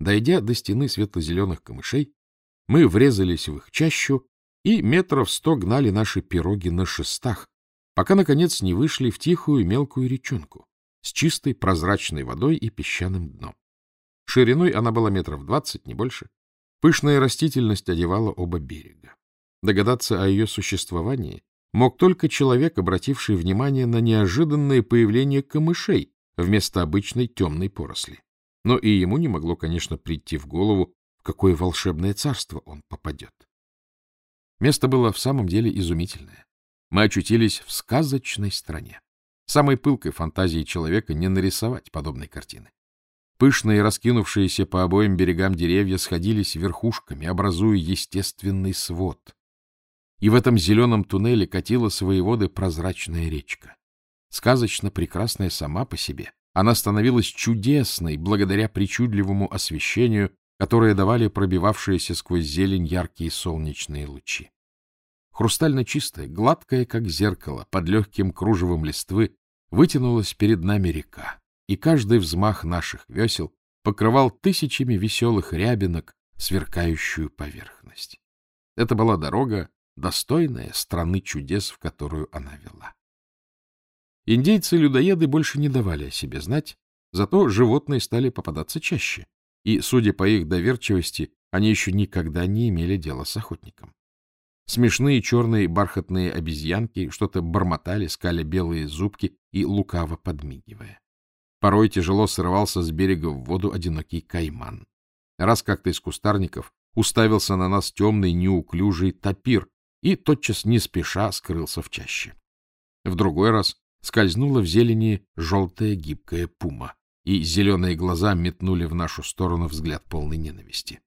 Дойдя до стены светло-зеленых камышей, мы врезались в их чащу и метров сто гнали наши пироги на шестах, пока, наконец, не вышли в тихую мелкую речонку с чистой прозрачной водой и песчаным дном. Шириной она была метров двадцать, не больше. Пышная растительность одевала оба берега. Догадаться о ее существовании мог только человек, обративший внимание на неожиданное появление камышей вместо обычной темной поросли. Но и ему не могло, конечно, прийти в голову, в какое волшебное царство он попадет. Место было в самом деле изумительное. Мы очутились в сказочной стране. Самой пылкой фантазии человека не нарисовать подобной картины. Пышные, раскинувшиеся по обоим берегам деревья сходились верхушками, образуя естественный свод. И в этом зеленом туннеле катила свои воды прозрачная речка. Сказочно прекрасная сама по себе, она становилась чудесной благодаря причудливому освещению, которое давали пробивавшиеся сквозь зелень яркие солнечные лучи. Хрустально чистая, гладкая, как зеркало, под легким кружевом листвы, вытянулась перед нами река, и каждый взмах наших весел покрывал тысячами веселых рябинок сверкающую поверхность. Это была дорога, достойная страны чудес, в которую она вела. Индейцы-людоеды больше не давали о себе знать, зато животные стали попадаться чаще, и, судя по их доверчивости, они еще никогда не имели дела с охотником. Смешные черные бархатные обезьянки что-то бормотали, скали белые зубки и лукаво подмигивая. Порой тяжело срывался с берега в воду одинокий кайман. Раз как-то из кустарников уставился на нас темный неуклюжий тапир и тотчас не спеша скрылся в чаще. В другой раз скользнула в зелени желтая гибкая пума, и зеленые глаза метнули в нашу сторону взгляд полной ненависти.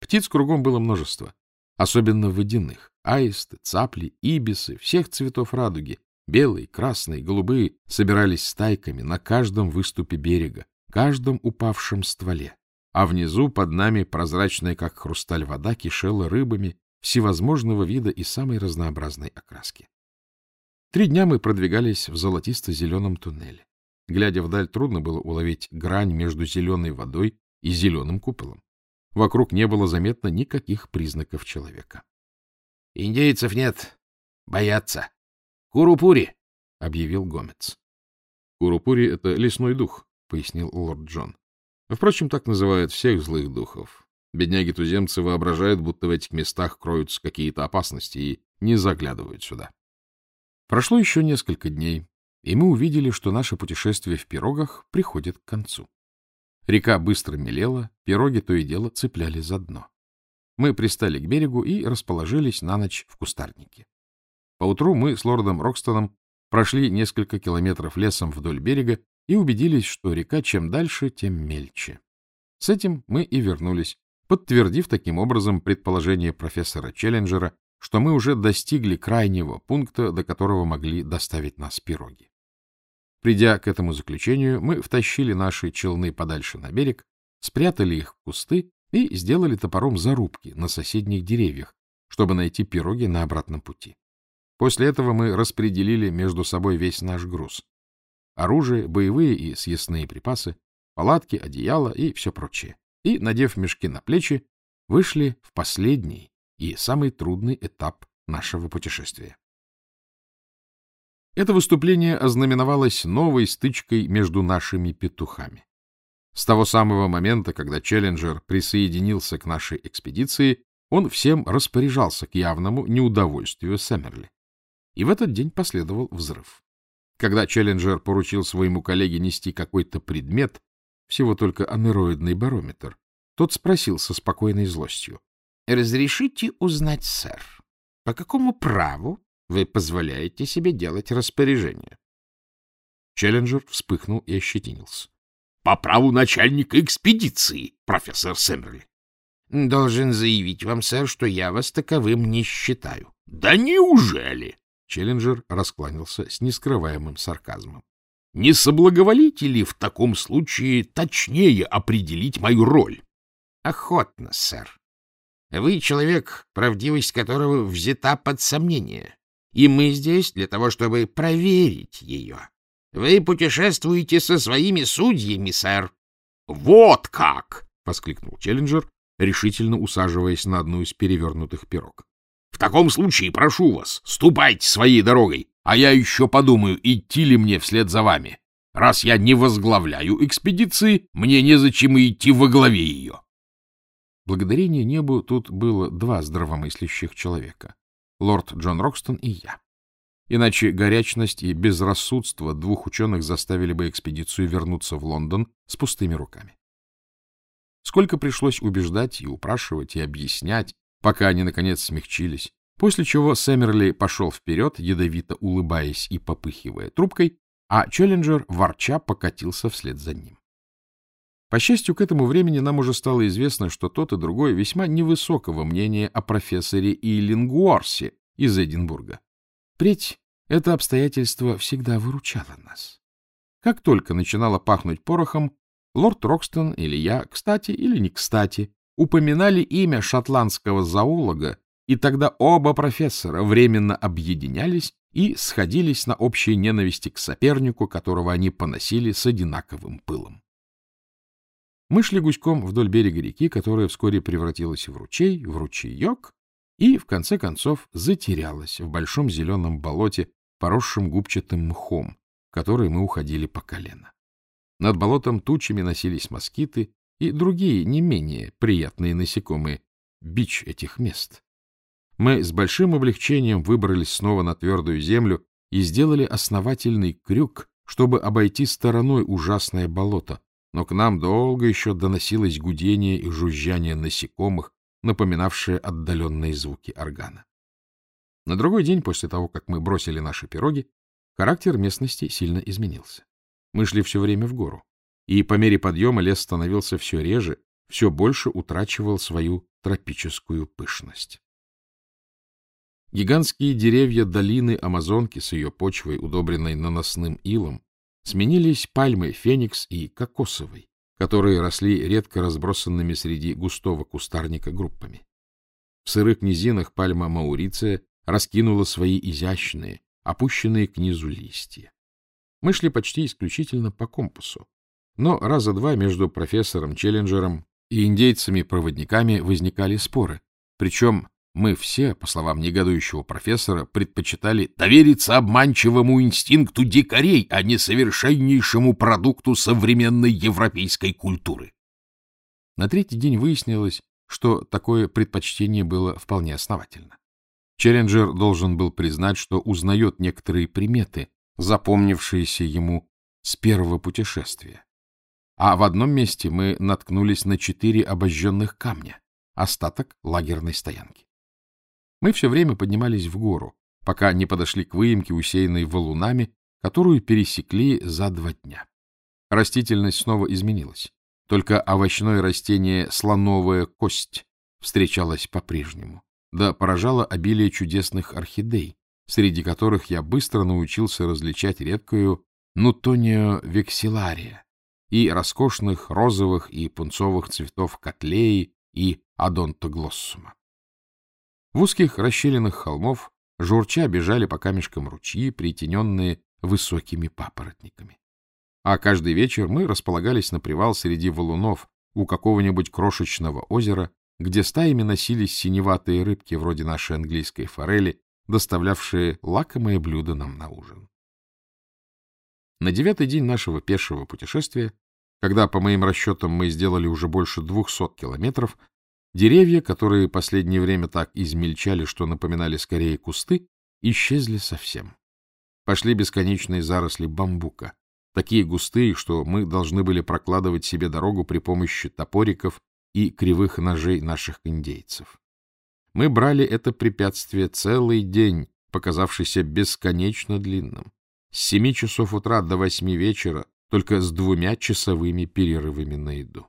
Птиц кругом было множество, особенно водяных. Аисты, цапли, ибисы, всех цветов радуги, белые, красные, голубые, собирались стайками на каждом выступе берега, каждом упавшем стволе. А внизу под нами прозрачная, как хрусталь вода, кишела рыбами всевозможного вида и самой разнообразной окраски. Три дня мы продвигались в золотисто-зеленом туннеле. Глядя вдаль, трудно было уловить грань между зеленой водой и зеленым куполом. Вокруг не было заметно никаких признаков человека. — Индейцев нет. Боятся. Курупури, — объявил Гомец. — Курупури — это лесной дух, — пояснил лорд Джон. Впрочем, так называют всех злых духов. Бедняги-туземцы воображают, будто в этих местах кроются какие-то опасности и не заглядывают сюда. Прошло еще несколько дней, и мы увидели, что наше путешествие в пирогах приходит к концу. Река быстро мелела, пироги то и дело цепляли за дно. Мы пристали к берегу и расположились на ночь в кустарнике. Поутру мы с лордом Рокстоном прошли несколько километров лесом вдоль берега и убедились, что река чем дальше, тем мельче. С этим мы и вернулись, подтвердив таким образом предположение профессора Челленджера что мы уже достигли крайнего пункта, до которого могли доставить нас пироги. Придя к этому заключению, мы втащили наши челны подальше на берег, спрятали их в кусты и сделали топором зарубки на соседних деревьях, чтобы найти пироги на обратном пути. После этого мы распределили между собой весь наш груз. Оружие, боевые и съестные припасы, палатки, одеяло и все прочее. И, надев мешки на плечи, вышли в последний, и самый трудный этап нашего путешествия. Это выступление ознаменовалось новой стычкой между нашими петухами. С того самого момента, когда Челленджер присоединился к нашей экспедиции, он всем распоряжался к явному неудовольствию Сэмерли. И в этот день последовал взрыв. Когда Челленджер поручил своему коллеге нести какой-то предмет, всего только анероидный барометр, тот спросил со спокойной злостью. Разрешите узнать, сэр, по какому праву вы позволяете себе делать распоряжение? Челленджер вспыхнул и ощетинился. — По праву начальника экспедиции, профессор Сэмерли. — Должен заявить вам, сэр, что я вас таковым не считаю. — Да неужели? Челленджер раскланялся с нескрываемым сарказмом. — Не соблаговолите ли в таком случае точнее определить мою роль? — Охотно, сэр. Вы человек, правдивость которого взята под сомнение, и мы здесь для того, чтобы проверить ее. Вы путешествуете со своими судьями, сэр. Вот как! — воскликнул Челленджер, решительно усаживаясь на одну из перевернутых пирог. — В таком случае, прошу вас, ступайте своей дорогой, а я еще подумаю, идти ли мне вслед за вами. Раз я не возглавляю экспедиции, мне незачем идти во главе ее. Благодарение небу тут было два здравомыслящих человека — лорд Джон Рокстон и я. Иначе горячность и безрассудство двух ученых заставили бы экспедицию вернуться в Лондон с пустыми руками. Сколько пришлось убеждать и упрашивать и объяснять, пока они, наконец, смягчились, после чего Сэмерли пошел вперед, ядовито улыбаясь и попыхивая трубкой, а Челленджер, ворча, покатился вслед за ним. По счастью, к этому времени нам уже стало известно, что тот и другой весьма невысокого мнения о профессоре Иллингуарсе из Эдинбурга. Впредь это обстоятельство всегда выручало нас. Как только начинало пахнуть порохом, лорд Рокстон или я, кстати или не кстати, упоминали имя шотландского зоолога, и тогда оба профессора временно объединялись и сходились на общей ненависти к сопернику, которого они поносили с одинаковым пылом. Мы шли гуськом вдоль берега реки, которая вскоре превратилась в ручей, в ручеек, и, в конце концов, затерялась в большом зеленом болоте, поросшем губчатым мхом, который мы уходили по колено. Над болотом тучами носились москиты и другие не менее приятные насекомые, бич этих мест. Мы с большим облегчением выбрались снова на твердую землю и сделали основательный крюк, чтобы обойти стороной ужасное болото, но к нам долго еще доносилось гудение и жужжание насекомых, напоминавшее отдаленные звуки органа. На другой день после того, как мы бросили наши пироги, характер местности сильно изменился. Мы шли все время в гору, и по мере подъема лес становился все реже, все больше утрачивал свою тропическую пышность. Гигантские деревья долины Амазонки с ее почвой, удобренной наносным илом, сменились пальмой феникс и кокосовой, которые росли редко разбросанными среди густого кустарника группами. В сырых низинах пальма Мауриция раскинула свои изящные, опущенные к низу листья. Мы шли почти исключительно по компасу, но раза два между профессором Челленджером и индейцами-проводниками возникали споры, причем мы все, по словам негодующего профессора, предпочитали довериться обманчивому инстинкту дикарей, а не совершеннейшему продукту современной европейской культуры. На третий день выяснилось, что такое предпочтение было вполне основательно. Челленджер должен был признать, что узнает некоторые приметы, запомнившиеся ему с первого путешествия. А в одном месте мы наткнулись на четыре обожженных камня, остаток лагерной стоянки. Мы все время поднимались в гору, пока не подошли к выемке, усеянной валунами, которую пересекли за два дня. Растительность снова изменилась. Только овощное растение слоновая кость встречалось по-прежнему, да поражало обилие чудесных орхидей, среди которых я быстро научился различать редкую нутонио вексилария и роскошных розовых и пунцовых цветов котлеи и адонтоглоссума. В узких расщелинах холмов журча бежали по камешкам ручьи, притененные высокими папоротниками. А каждый вечер мы располагались на привал среди валунов у какого-нибудь крошечного озера, где стаями носились синеватые рыбки вроде нашей английской форели, доставлявшие лакомые блюда нам на ужин. На девятый день нашего пешего путешествия, когда, по моим расчетам, мы сделали уже больше двухсот километров, Деревья, которые последнее время так измельчали, что напоминали скорее кусты, исчезли совсем. Пошли бесконечные заросли бамбука, такие густые, что мы должны были прокладывать себе дорогу при помощи топориков и кривых ножей наших индейцев. Мы брали это препятствие целый день, показавшийся бесконечно длинным. С семи часов утра до восьми вечера, только с двумя часовыми перерывами на еду.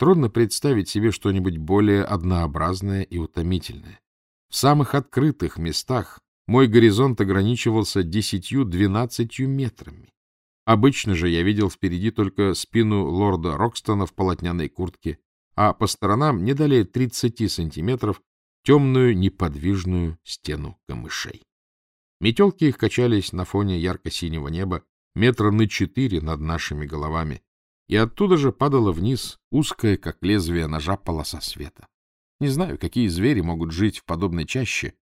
Трудно представить себе что-нибудь более однообразное и утомительное. В самых открытых местах мой горизонт ограничивался десятью-двенадцатью метрами. Обычно же я видел впереди только спину лорда Рокстона в полотняной куртке, а по сторонам не далее 30 сантиметров темную неподвижную стену камышей. Метелки их качались на фоне ярко-синего неба метра на четыре над нашими головами, и оттуда же падала вниз узкая, как лезвие ножа, полоса света. Не знаю, какие звери могут жить в подобной чаще,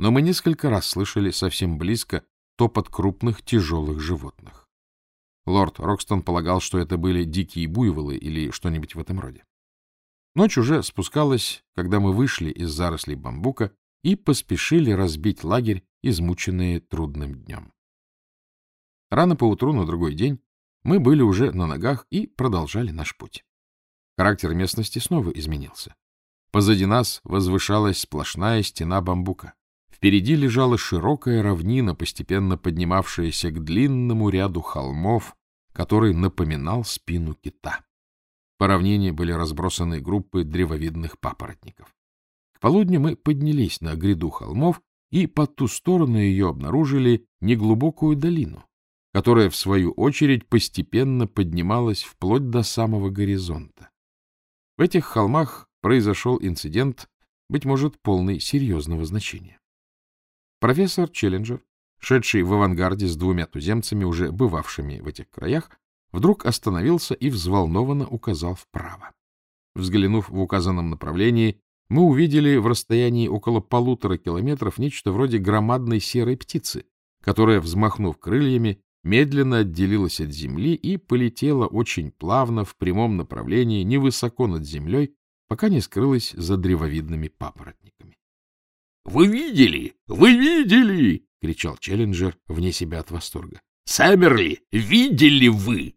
но мы несколько раз слышали совсем близко топот крупных тяжелых животных. Лорд Рокстон полагал, что это были дикие буйволы или что-нибудь в этом роде. Ночь уже спускалась, когда мы вышли из зарослей бамбука и поспешили разбить лагерь, измученные трудным днем. Рано поутру на другой день мы были уже на ногах и продолжали наш путь. Характер местности снова изменился. Позади нас возвышалась сплошная стена бамбука. Впереди лежала широкая равнина, постепенно поднимавшаяся к длинному ряду холмов, который напоминал спину кита. По равнине были разбросаны группы древовидных папоротников. К полудню мы поднялись на гряду холмов и по ту сторону ее обнаружили неглубокую долину, которая, в свою очередь, постепенно поднималась вплоть до самого горизонта. В этих холмах произошел инцидент, быть может, полный серьезного значения. Профессор Челленджер, шедший в авангарде с двумя туземцами, уже бывавшими в этих краях, вдруг остановился и взволнованно указал вправо. Взглянув в указанном направлении, мы увидели в расстоянии около полутора километров нечто вроде громадной серой птицы, которая, взмахнув крыльями, медленно отделилась от земли и полетела очень плавно в прямом направлении, невысоко над землей, пока не скрылась за древовидными папоротниками. — Вы видели? Вы видели? — кричал Челленджер вне себя от восторга. — Саммерли, видели вы?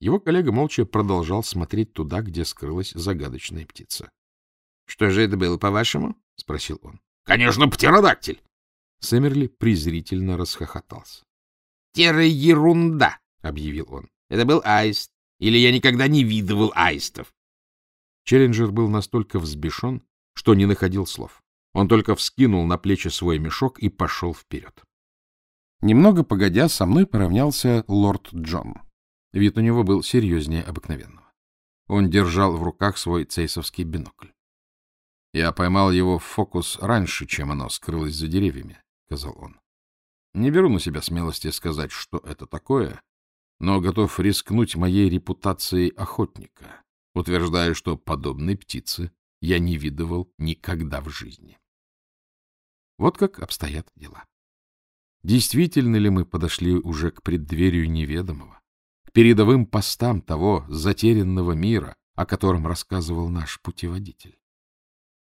Его коллега молча продолжал смотреть туда, где скрылась загадочная птица. — Что же это было, по-вашему? — спросил он. — Конечно, птеродактиль. Сэмерли презрительно расхохотался. — Терра ерунда, — объявил он. — Это был аист. Или я никогда не видывал аистов. Челленджер был настолько взбешен, что не находил слов. Он только вскинул на плечи свой мешок и пошел вперед. Немного погодя, со мной поравнялся лорд Джон. Вид у него был серьезнее обыкновенного. Он держал в руках свой цейсовский бинокль. — Я поймал его в фокус раньше, чем оно скрылось за деревьями, — сказал он. Не беру на себя смелости сказать, что это такое, но готов рискнуть моей репутацией охотника, утверждая, что подобной птицы я не видывал никогда в жизни. Вот как обстоят дела. Действительно ли мы подошли уже к преддверию неведомого, к передовым постам того затерянного мира, о котором рассказывал наш путеводитель?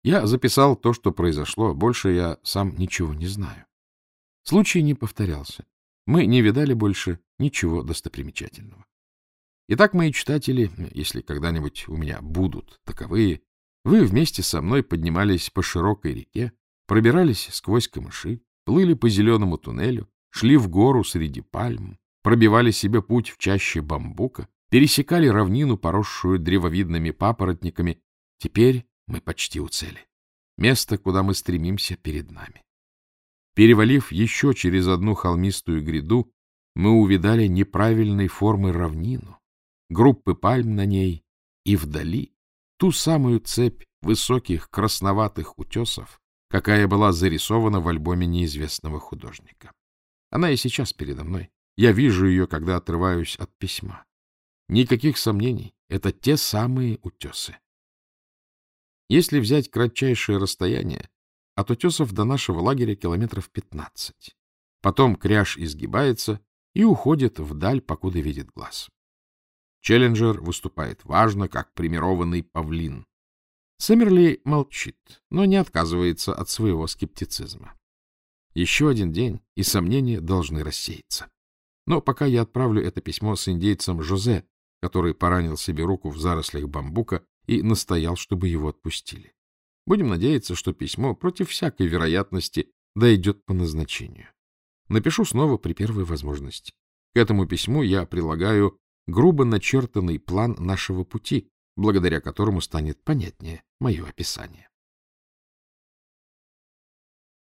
Я записал то, что произошло, больше я сам ничего не знаю. Случай не повторялся. Мы не видали больше ничего достопримечательного. Итак, мои читатели, если когда-нибудь у меня будут таковые, вы вместе со мной поднимались по широкой реке, пробирались сквозь камыши, плыли по зеленому туннелю, шли в гору среди пальм, пробивали себе путь в чаще бамбука, пересекали равнину, поросшую древовидными папоротниками. Теперь мы почти у цели. Место, куда мы стремимся, перед нами. Перевалив еще через одну холмистую гряду, мы увидали неправильной формы равнину, группы пальм на ней и вдали ту самую цепь высоких красноватых утесов, какая была зарисована в альбоме неизвестного художника. Она и сейчас передо мной. Я вижу ее, когда отрываюсь от письма. Никаких сомнений, это те самые утесы. Если взять кратчайшее расстояние, от утесов до нашего лагеря километров 15. Потом кряж изгибается и уходит вдаль, покуда видит глаз. Челленджер выступает важно, как примированный павлин. Сэмерли молчит, но не отказывается от своего скептицизма. Еще один день, и сомнения должны рассеяться. Но пока я отправлю это письмо с индейцем Жозе, который поранил себе руку в зарослях бамбука и настоял, чтобы его отпустили. Будем надеяться, что письмо против всякой вероятности дойдет по назначению. Напишу снова при первой возможности. К этому письму я прилагаю грубо начертанный план нашего пути, благодаря которому станет понятнее мое описание.